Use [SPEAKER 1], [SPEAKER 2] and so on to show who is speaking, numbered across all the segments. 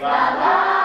[SPEAKER 1] La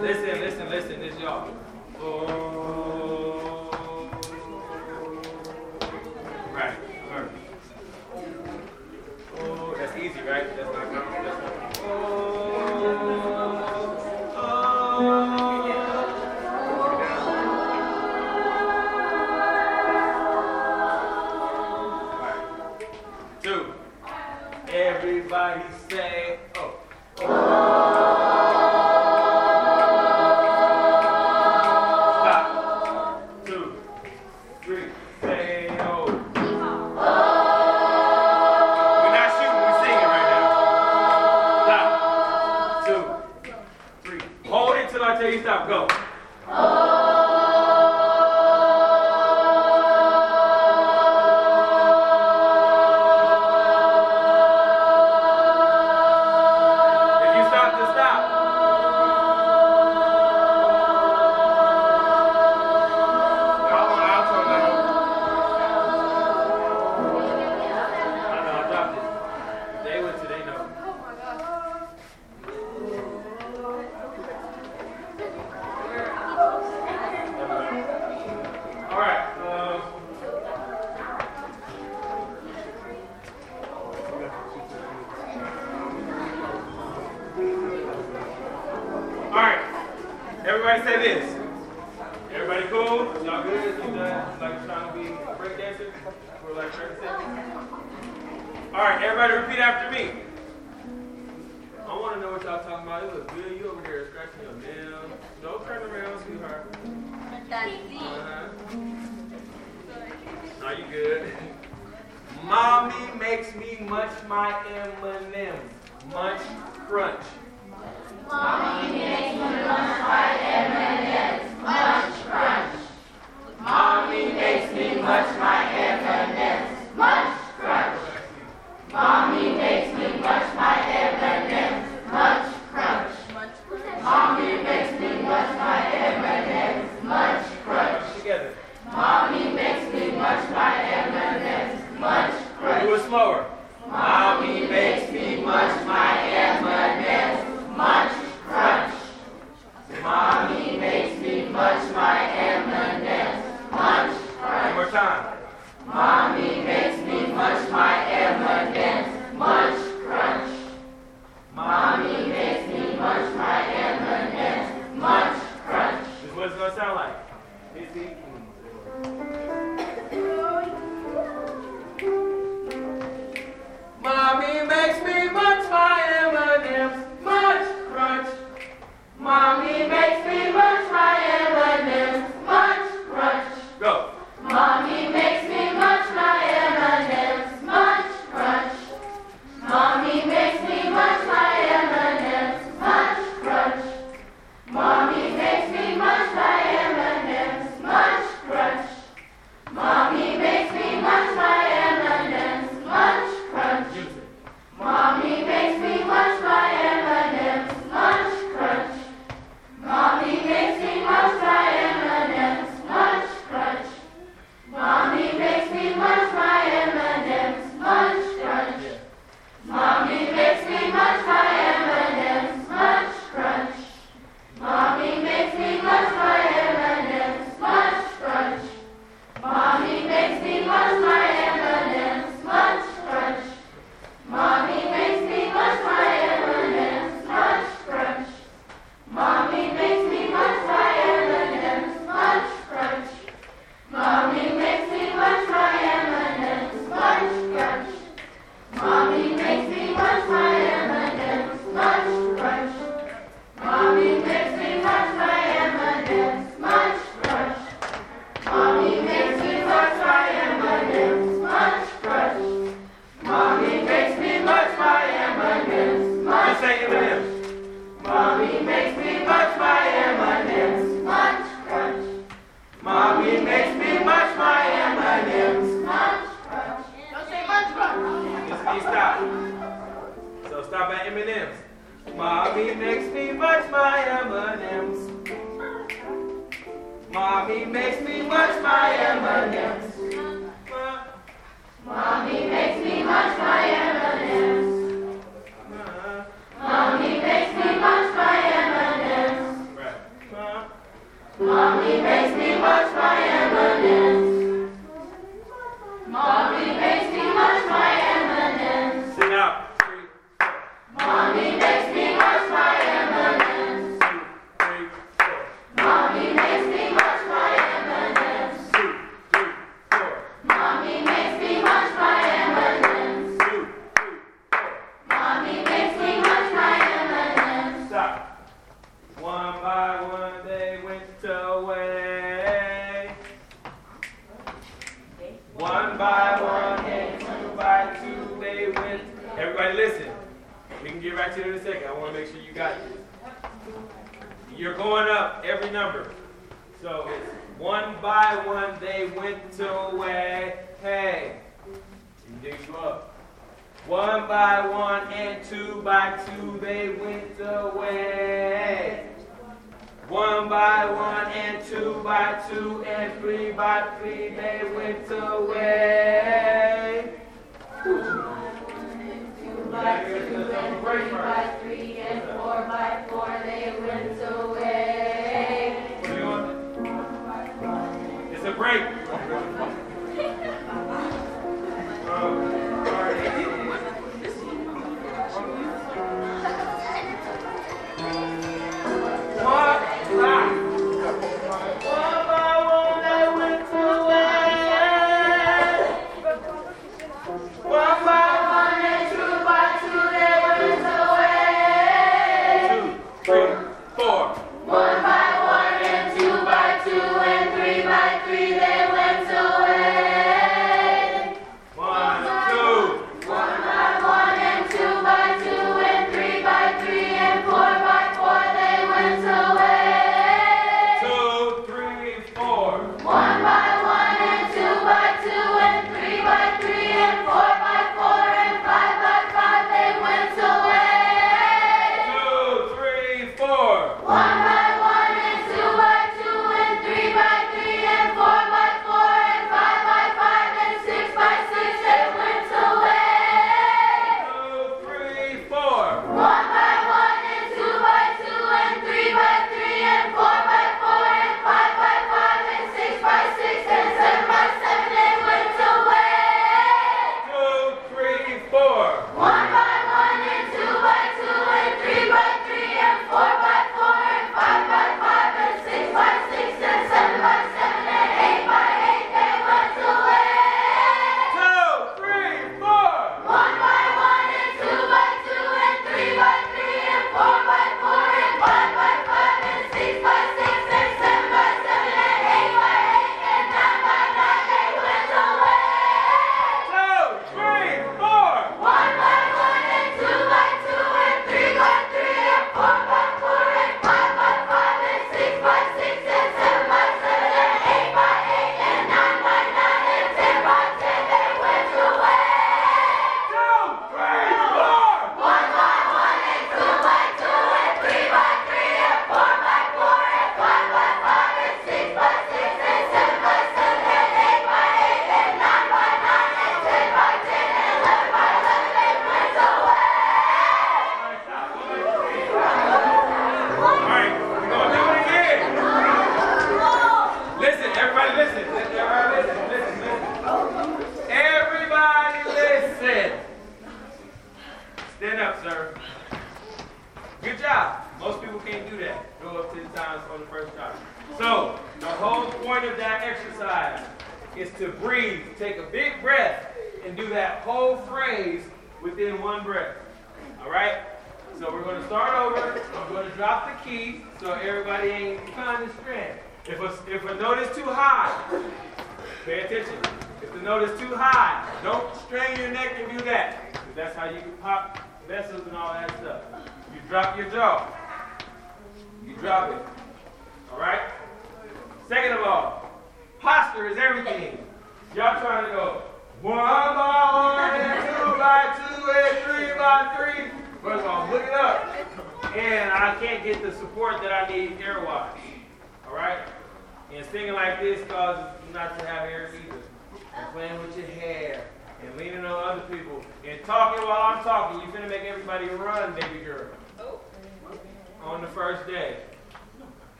[SPEAKER 1] listen, listen, listen, this y'all. Oh.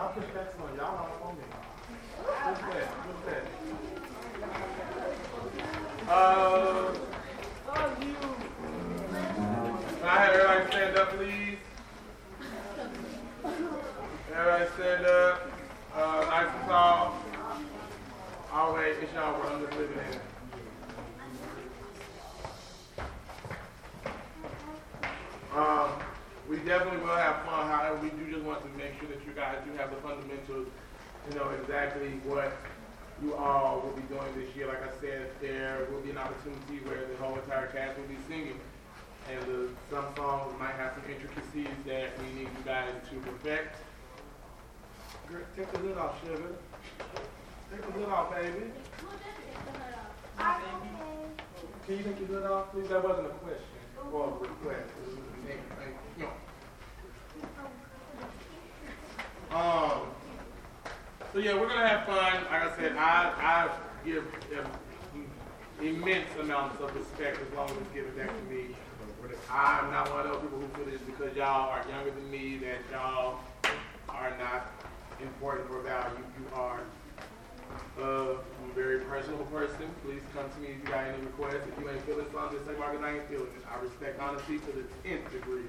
[SPEAKER 2] Y'all
[SPEAKER 3] push back some. Y'all not on me. What's that? What's that?
[SPEAKER 4] Uh. Can I have everybody stand up, please? Everybody stand up. Uh, nice and tall. Oh, wait, it's y'all, bro. I'm just living in it. Um, we definitely will have fun. However, we do just want to make sure that you guys do have the fundamentals to know exactly what you all will be doing this year. Like I said, there will be an opportunity where the whole entire cast will be singing. And the, some songs might have some intricacies that we need you guys to perfect. Take the hood off, sugar. Take the hood off, baby. Can you take your hood off, please? That wasn't a question a request. It was a name. Thank you. Um, so yeah, we're gonna have fun. Like I said, I, I give immense amounts of respect as long as it's given back to me. I'm not one of those people who feel this because y'all are younger than me that y'all are not important or value. You are. Uh, I'm a very personal person. Please come to me if you got any requests. If you ain't feeling something, just say, Marcus, I ain't feeling it. I respect honesty to the 10th degree.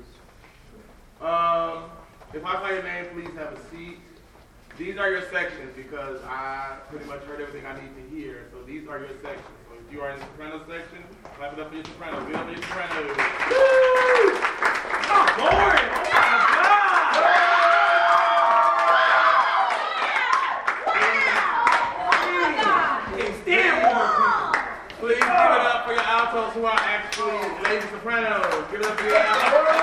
[SPEAKER 4] Um, if I call your name, please have a seat. These are your sections because I pretty much heard everything I need to hear. So these are your sections. So if you are in the soprano section, clap it up for your soprano. Up for your soprano.
[SPEAKER 2] Boring! Oh my God! It's still boring.
[SPEAKER 4] Please give it up for your altos who are actually lady sopranos. Give it up for your altos.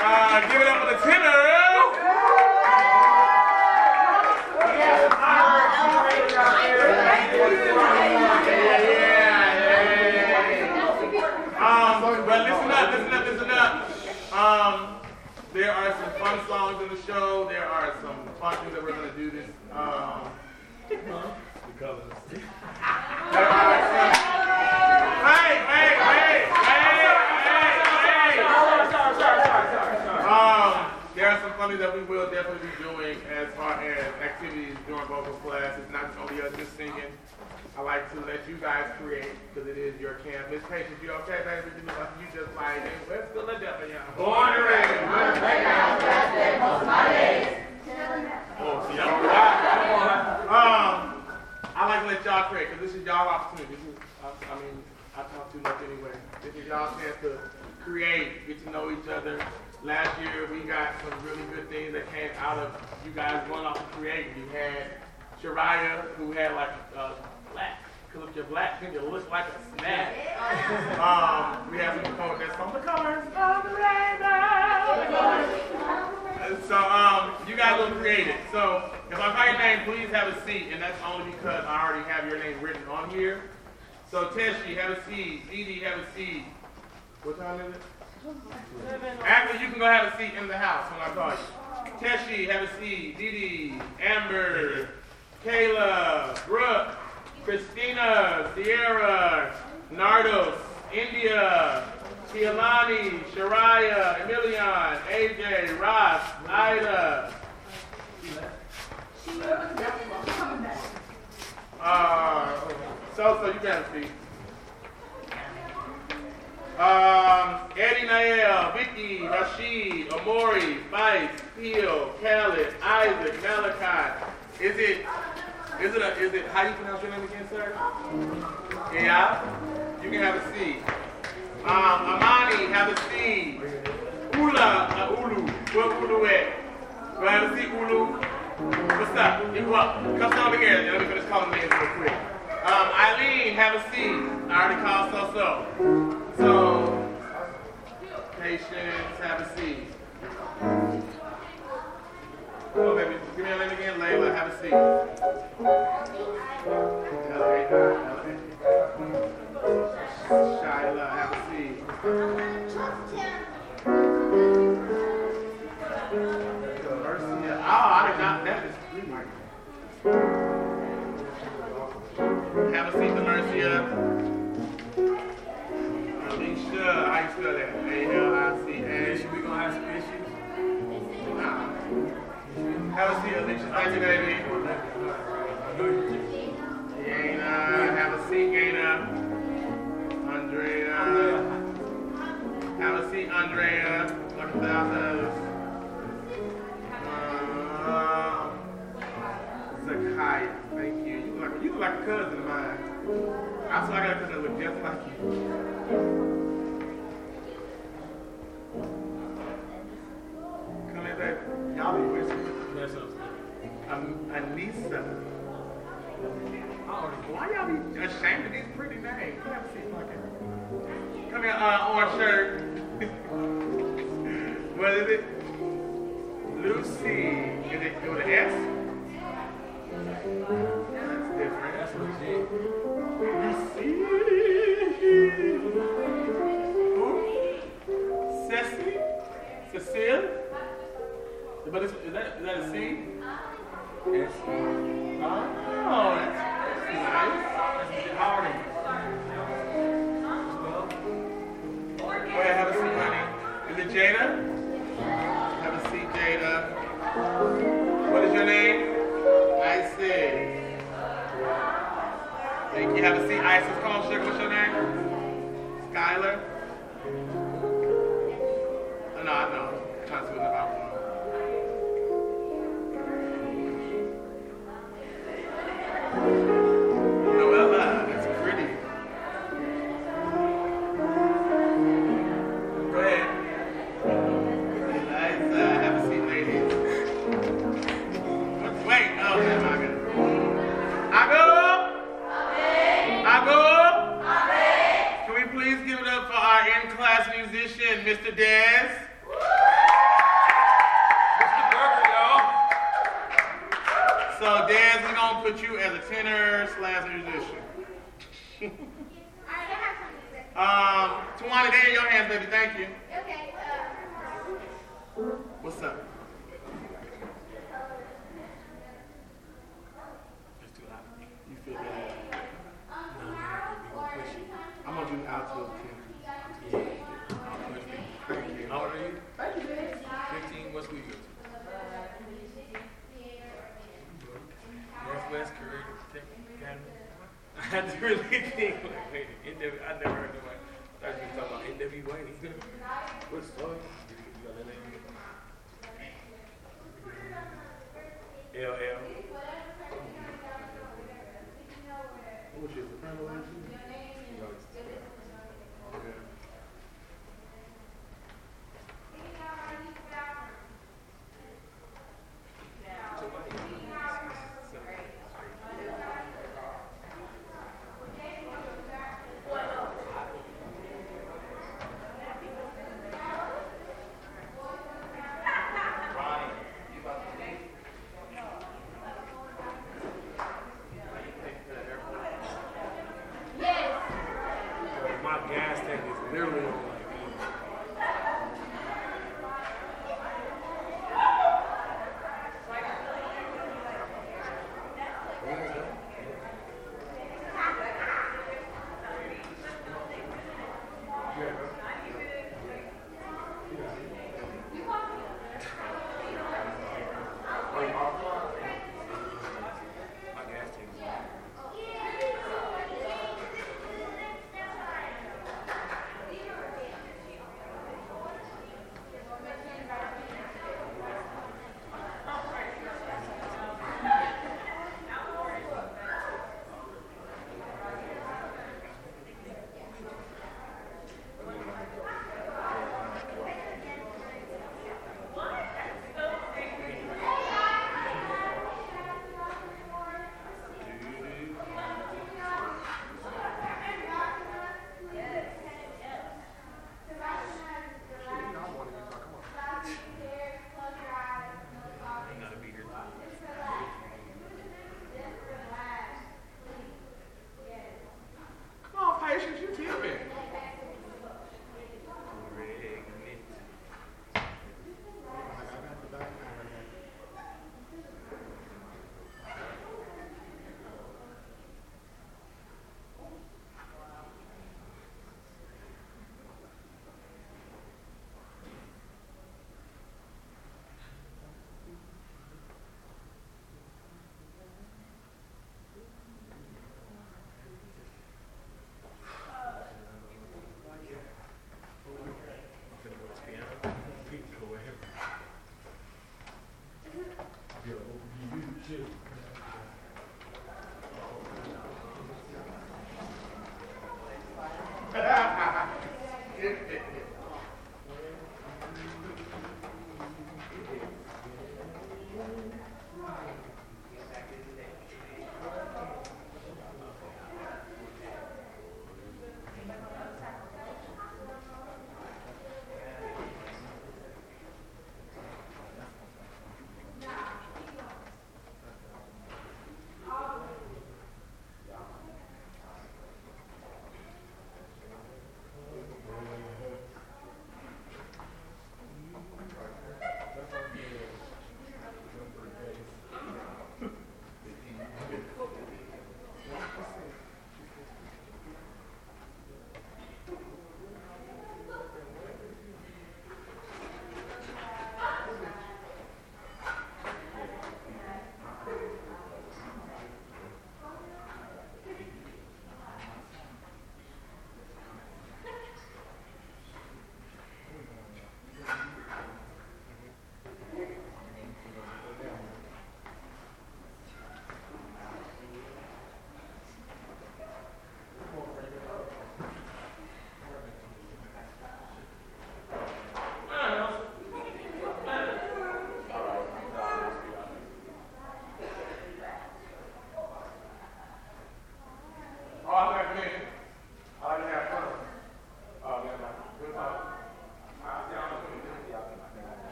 [SPEAKER 4] Uh, give it up for the tenors. Um, but listen up, listen up, listen up. Um, there are some fun songs in the show. There are some fun things that we're going to do this. Um, there are some. There are some funny that we will definitely be doing as far as activities during vocal class. It's not just only us just singing. I like to let you guys create because it is your camp. Miss Patience, you okay, baby? You look like you just like, hey, where's Philadelphia?
[SPEAKER 2] Born and raised.
[SPEAKER 4] Oh, see, y'all right. Um, I like to let y'all create because this is y'all opportunity. This is, I, I mean, I talk too much anyway. This is y'all chance to create, get to know each other. Last year, we got some really good things that came out of you guys going off and creating. You had Shariah, who had like uh, black. Because if you're black, then you look like a snack. um, we have some poet that's from the colors of the rainbow. So, um, you guys look creative. So, if I call your name, please have a seat. And that's only because I already have your name written on here. So, Teshi, have a seat. Dee Dee, have a seat. What time is it? Actually, you can go have a seat in the house when I call you. Teshi, have a seat. Dee Dee, Amber, Kayla, Brooke, Christina, Sierra, Nardos, India, Tialani, Shariah, Emilion, AJ, Ross, Ida. Uh, so, so you got to see. Um, Eddie Nael, Vicky, Rashid, Amori, Spice, Theo, Khaled, Isaac, Malachi. Is it, is it, a, is it, how do you pronounce your name again, sir? Yeah? You can have a C. Um, Amani, have a C. Ula, uh, Ulu. Where Ulu at? Do I have a C, Ulu? What's up? You up? Come sit over here. Let me finish calling names real quick. Um, Eileen, have a seat. I already called so so. So, patience, have a seat. On, baby. Give me a name again. Layla, have a seat. Shyla, have a seat. Mercia. Oh, I did not. That is really Have a seat, Mercia. Alicia, how you spell that? A-L-I-C-A.
[SPEAKER 1] We gonna have some issues.
[SPEAKER 4] Nah. Have a seat, Alicia. Thank you, baby. Gaina, have a seat, Gaina. Andrea. Have a seat, Andrea. Look at. Uh, Zakiah, thank you. You look, like, you look like a cousin of mine. I feel like I got a cousin that look just like you. Come here, baby. Y'all be whispering.
[SPEAKER 1] That's up.
[SPEAKER 4] Um, Anissa.
[SPEAKER 1] Already
[SPEAKER 4] Why y'all be ashamed of these pretty names? Come have a seat, like it. Come here, uh, orange shirt. what is it? Lucy. Is it with an S? Thank you. Have a seat, Isis. On, sugar. What's your name? Skylar? Oh, uh, no, I know. I'm trying to see what I want. Noella, musician, Mr. Dez?
[SPEAKER 1] Mr. Y'all.
[SPEAKER 4] So, Dez, we're going to put you as a tenor slash musician. Um, Tawana, they in your hands, baby. Thank you. Okay. Uh, What's up?
[SPEAKER 1] It's too hot.
[SPEAKER 4] You feel bad?
[SPEAKER 1] No, we gonna push you.
[SPEAKER 4] I'm gonna do alto too.
[SPEAKER 1] Yeah. I'll push me.
[SPEAKER 4] Thank you.
[SPEAKER 1] How old are you? 15. What school you go to? Northwest Career Tech Academy. I had to really think, like,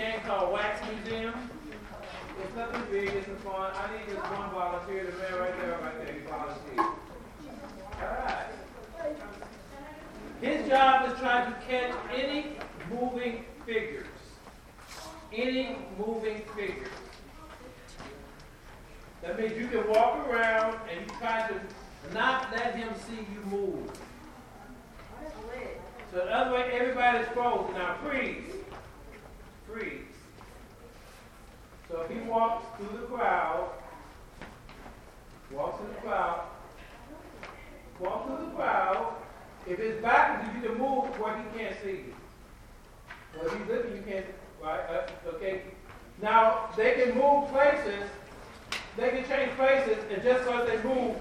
[SPEAKER 1] game called Wax Museum. It's nothing big, it's fun. I need just one volunteer, the man right there, right there, he volunteered. All right. His job is trying to catch any moving figures. Any moving figures. That means you can walk around and you try to not let him see you move. So the other way, everybody's frozen. Now freeze. So if he walks through the crowd, walks in the crowd, walks through the crowd, if his back is you can move where he can't see you. Well, if he's looking, you can't, right? Uh, okay. Now, they can move places, they can change places, and just so they move,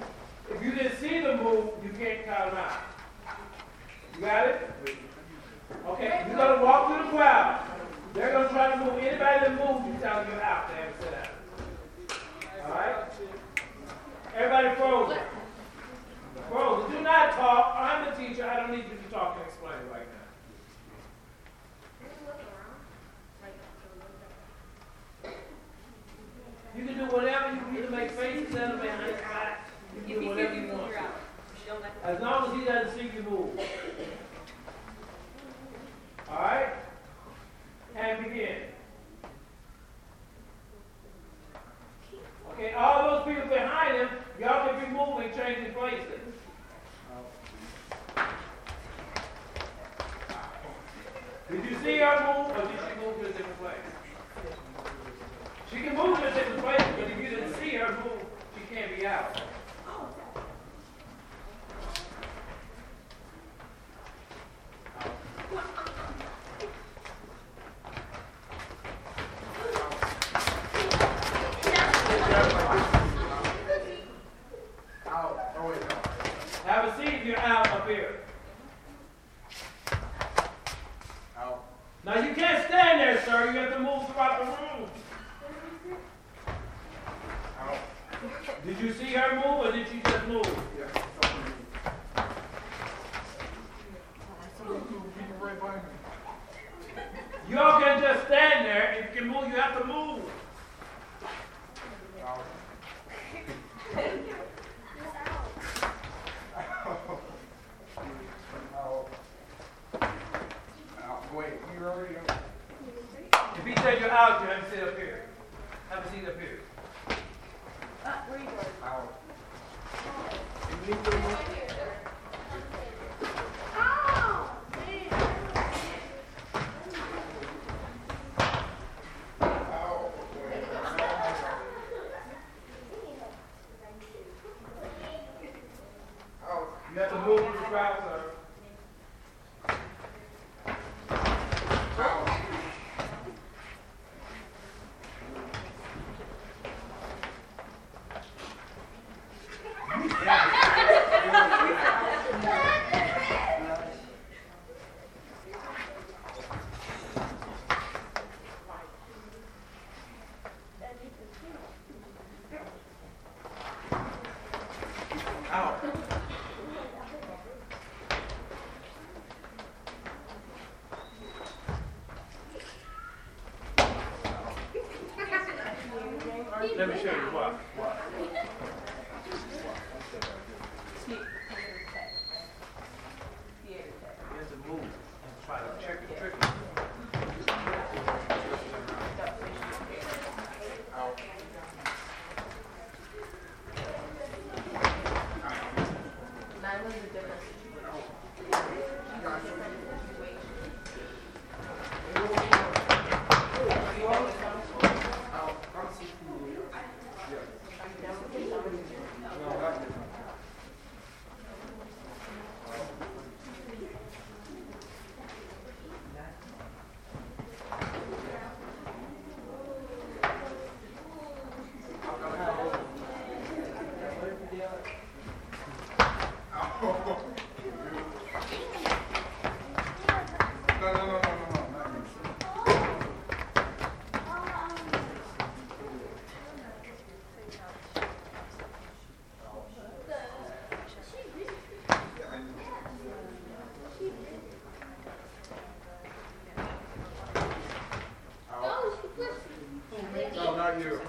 [SPEAKER 1] if you didn't see them move, you can't count them out. You got it? Okay, you got to walk through the crowd. They're going to try to move. Anybody that moves, you tell them you're out. Sit down. All right? Everybody frozen. Frozen. Do not talk. I'm the teacher. I don't need you to talk and explain right now. You can do whatever. You can make faces at him behind his back. You can do whatever you want. As long as he doesn't see you move. All right? And begin. Okay, all those people behind him, y'all can be moving, changing places. Did you see her move, or did she move to a different place? She can move to a different place, but if you didn't see her move, she can't be out.
[SPEAKER 5] Out. Oh, wait, no.
[SPEAKER 1] Have a seat if you're out up here.
[SPEAKER 5] Out.
[SPEAKER 1] Now you can't stand there, sir. You have to move throughout the room. Did you see her move, or did she just move? Y'all can just stand there. If you can move, you have to move.
[SPEAKER 5] Out. Out. Out. Wait, you already out.
[SPEAKER 1] If he said you're out, you have to sit up here. Have a seat up here.
[SPEAKER 5] Where are Out. Out. Out.
[SPEAKER 1] You have to move through the crowd, sir.
[SPEAKER 5] Out. Out.
[SPEAKER 1] Let me show you what. are you?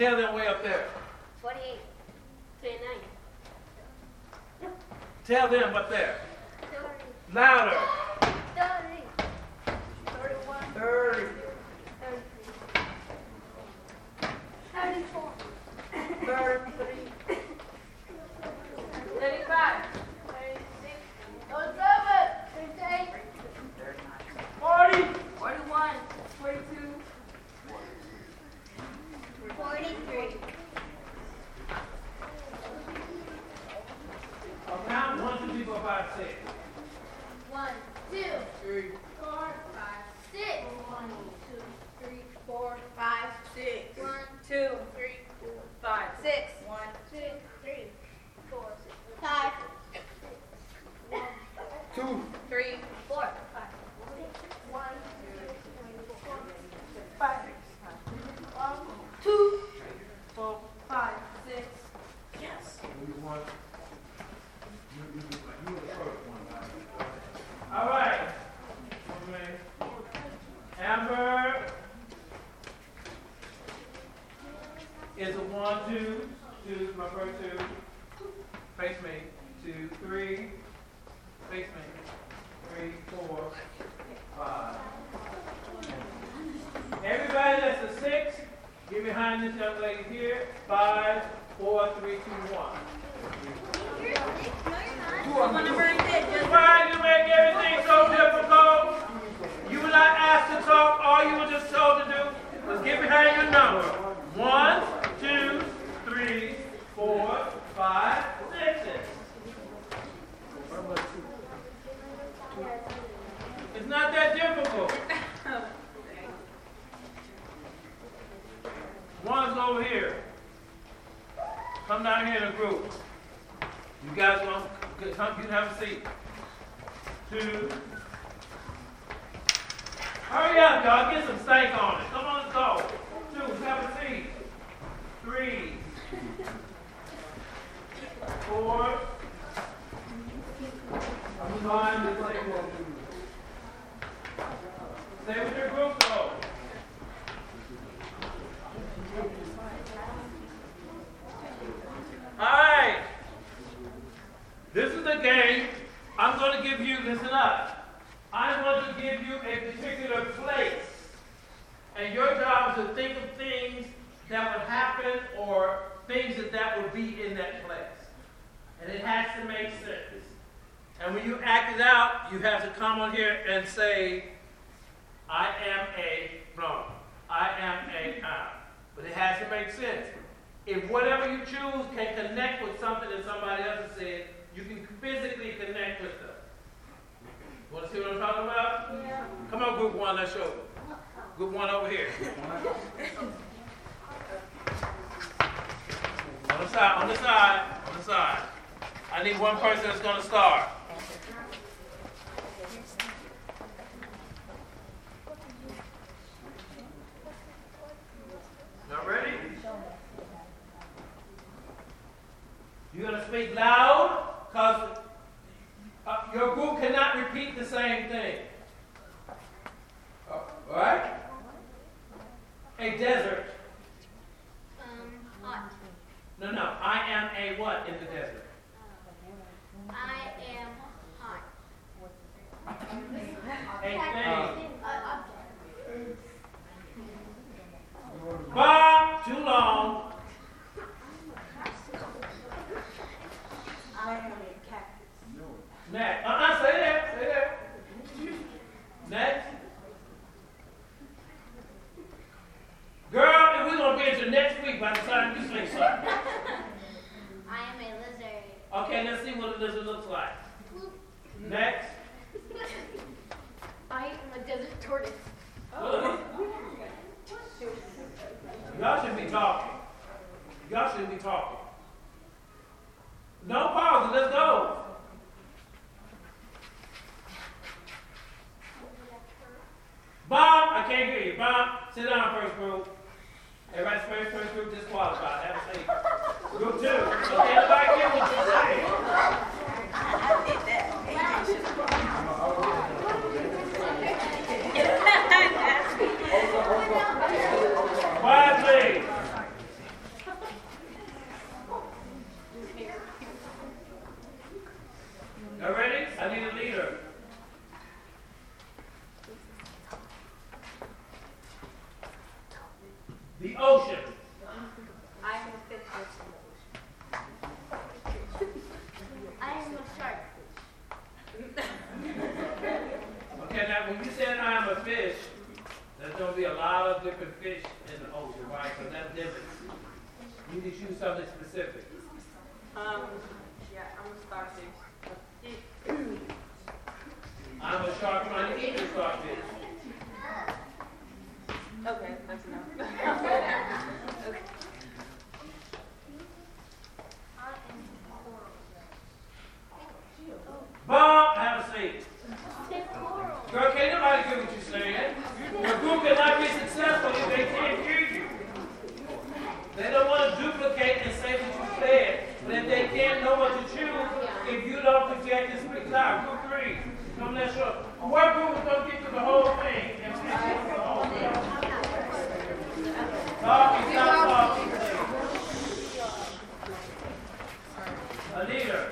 [SPEAKER 2] tell them three, four, five, six.
[SPEAKER 1] One, two, three, four, five, six. One, two, three, four, five, six.
[SPEAKER 2] and then see what a
[SPEAKER 1] lizard
[SPEAKER 2] looks like. Next.
[SPEAKER 1] I am a desert tortoise. Oh.
[SPEAKER 2] Y'all should be talking. Y'all should be talking. No pause, let's go. Bob, I can't hear you. Bob, sit down first, bro. Everybody first group square, disqualified. Have a seat. Group two.
[SPEAKER 1] What you say. open fish in the ocean, right? So that's different. You need to choose something specific.
[SPEAKER 6] Um, yeah, I'm a starfish.
[SPEAKER 1] I'm a shark trying to eat a starfish.
[SPEAKER 6] Okay, that's enough. okay.
[SPEAKER 1] Bob, have a seat. Girl, can't nobody get what you're saying. You're goofing like this They don't want to duplicate and say what you said, but if they can't know what to choose, if you don't project this big time. Who three, come let's show. A group is going to get to the whole thing and finish the whole thing. Talk is talking. A leader.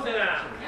[SPEAKER 1] Close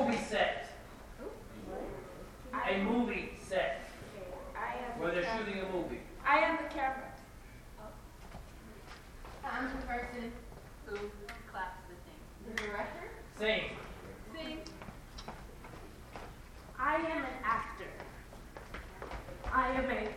[SPEAKER 1] movie set. A movie set. Where they're shooting a movie.
[SPEAKER 2] I am the camera.
[SPEAKER 6] I'm the person who claps the thing. The director?
[SPEAKER 1] Same.
[SPEAKER 6] Same.
[SPEAKER 2] I am an actor. I am a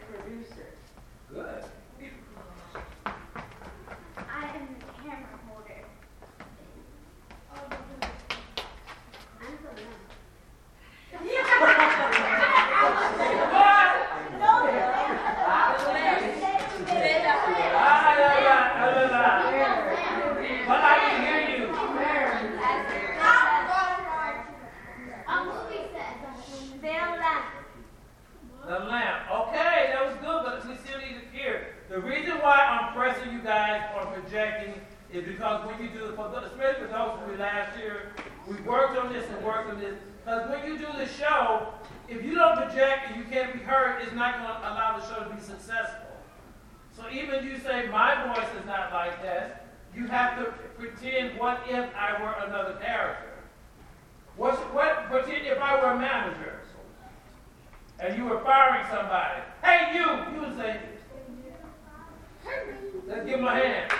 [SPEAKER 1] worked on this and worked on this. Because when you do the show, if you don't project and you can't be heard, it's not going to allow the show to be successful. So even you say, my voice is not like this, you have to pretend, what if I were another character? What's, what, pretend if I were a manager and you were firing somebody. Hey, you! You would say, let's give him a hand.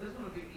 [SPEAKER 1] Okay, this one will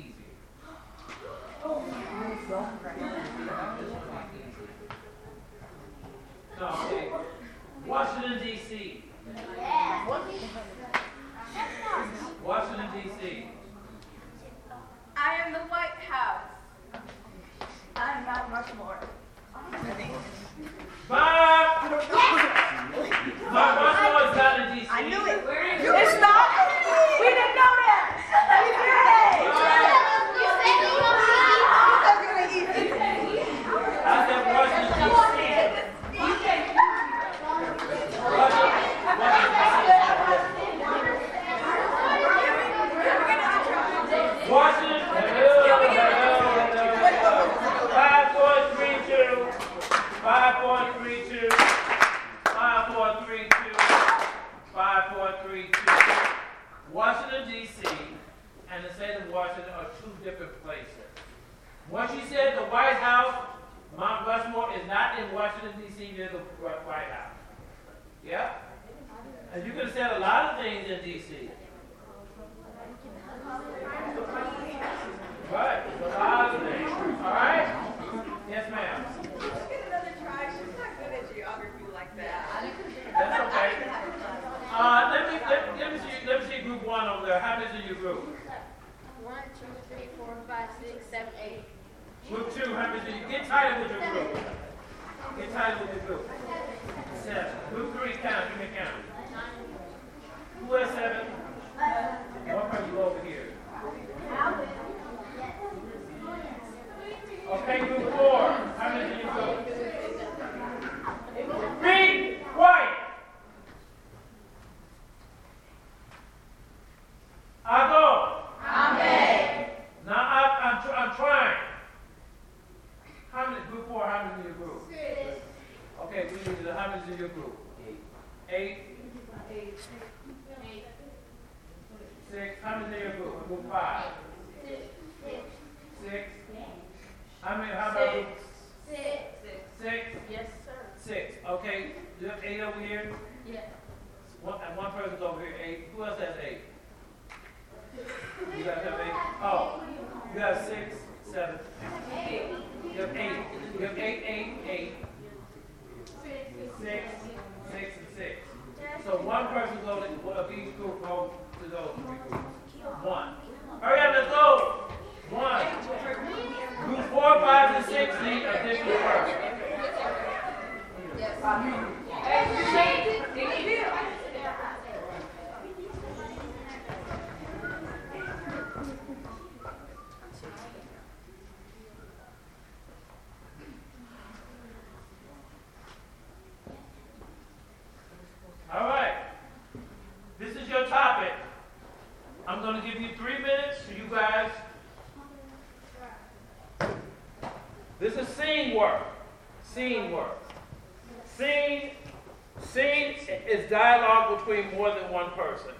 [SPEAKER 1] dialogue between more than one person.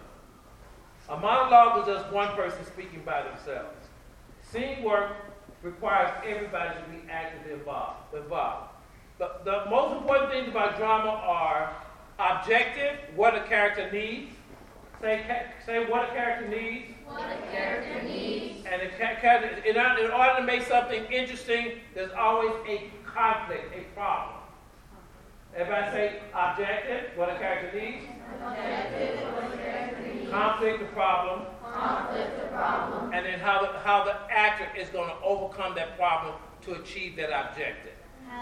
[SPEAKER 1] A monologue is just one person speaking by themselves. Scene work requires everybody to be actively involved. involved. The, the most important things about drama are objective, what a character needs. Say, say what a character needs.
[SPEAKER 7] What a character needs.
[SPEAKER 1] And ca- character, in order to make something interesting, there's always a conflict, a problem. Everybody say objective, what a character needs. Conflict, the problem.
[SPEAKER 7] Conflict the problem.
[SPEAKER 1] And then how the, how the actor is going to overcome that problem to achieve that objective.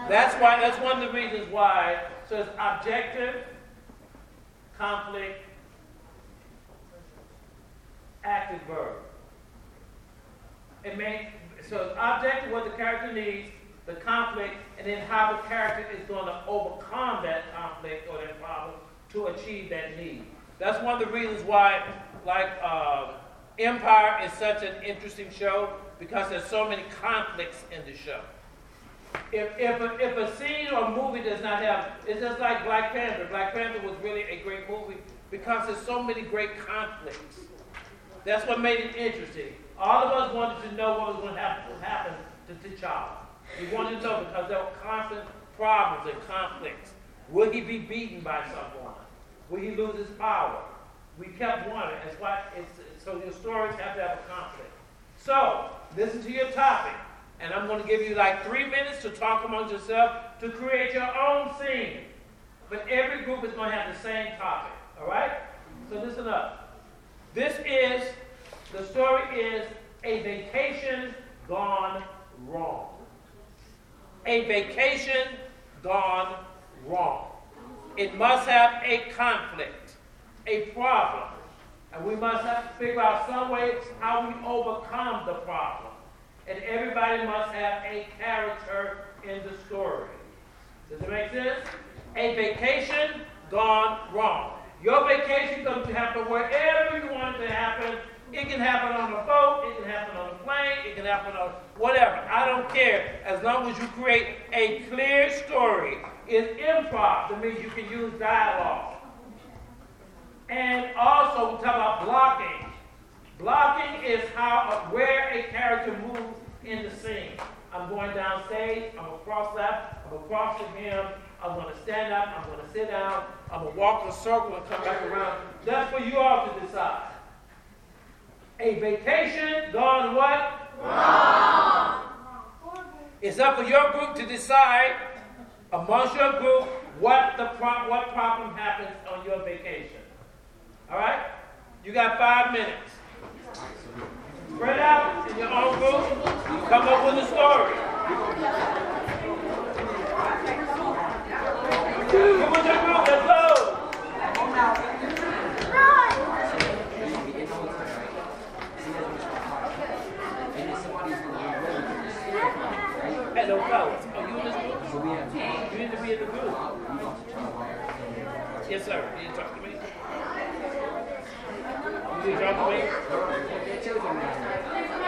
[SPEAKER 1] That's why, that's one of the reasons why, so it's objective, conflict, active verb. It may, so objective, what the character needs, the conflict, and then how the character is going to overcome that conflict or that problem to achieve that need. That's one of the reasons why, like, uh, Empire is such an interesting show because there's so many conflicts in the show. If, if, a, if a scene or movie does not have, it's just like Black Panther. Black Panther was really a great movie because there's so many great conflicts. That's what made it interesting. All of us wanted to know what was going to happen, happen to T'Challa. We wanted to know because there were constant problems and conflicts. Will he be beaten by someone? Will he lose his power? We kept wondering. That's why so your stories have to have a conflict. So, listen to your topic. And I'm going to give you like three minutes to talk amongst yourself to create your own scene. But every group is going to have the same topic. All right? So listen up. This is, the story is a vacation gone wrong. A vacation gone wrong. It must have a conflict, a problem. And we must have to figure out some way how we overcome the problem. And everybody must have a character in the story. Does it make sense? A vacation gone wrong. Your vacation can happen wherever you want it to happen. It can happen on a boat, it can happen on a plane, it can happen on whatever. I don't care. As long as you create a clear story. It's improv. That means you can use dialogue. And also, we talk about blocking. Blocking is how uh, where a character moves in the scene. I'm going downstage, I'm cross left, I'm gonna cross to him, I'm gonna stand up, I'm gonna sit down, I'm gonna walk in a circle and come back around. That's for you all to decide. A vacation gone what? Wrong. It's up for your group to decide amongst your group what the pro- what problem happens on your vacation. All right? You got five minutes. Spread out in your own group. Come up with a story. Come with your group. Let's go. You need to be in the. Yes, sir. Can you talk to me? You talk to me?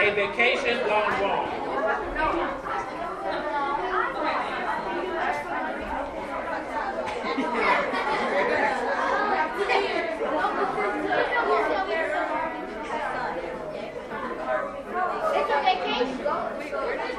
[SPEAKER 1] A vacation gone wrong. It's a vacation.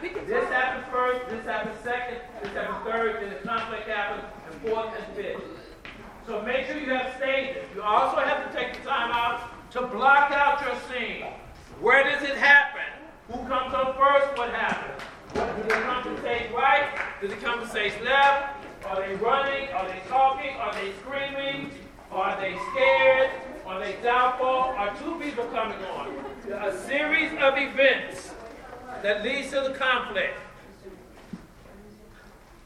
[SPEAKER 1] This happened first, this happened second, this happened third, then the conflict happened, and fourth and fifth. So make sure you have stages. You also have to take the time out to block out your scene. Where does it happen? Who comes up first? What happens? Do they come to stage right? Do they come to stage left? Are they running? Are they talking? Are they screaming? Are they scared? Are they doubtful? Are two people coming on? A series of events that leads to the conflict.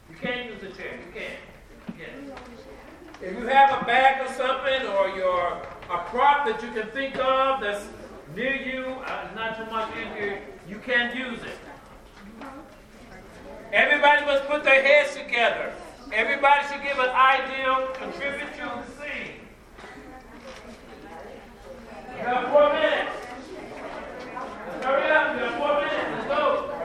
[SPEAKER 1] You can't use the chair. You can't. If you have a bag or something or your, a prop that you can think of that's near you, uh, not too much in here, you can't use it. Everybody must put their heads together. Everybody should give an idea, contribute to the scene. You have four minutes. Hurry up, you got four minutes, let's go.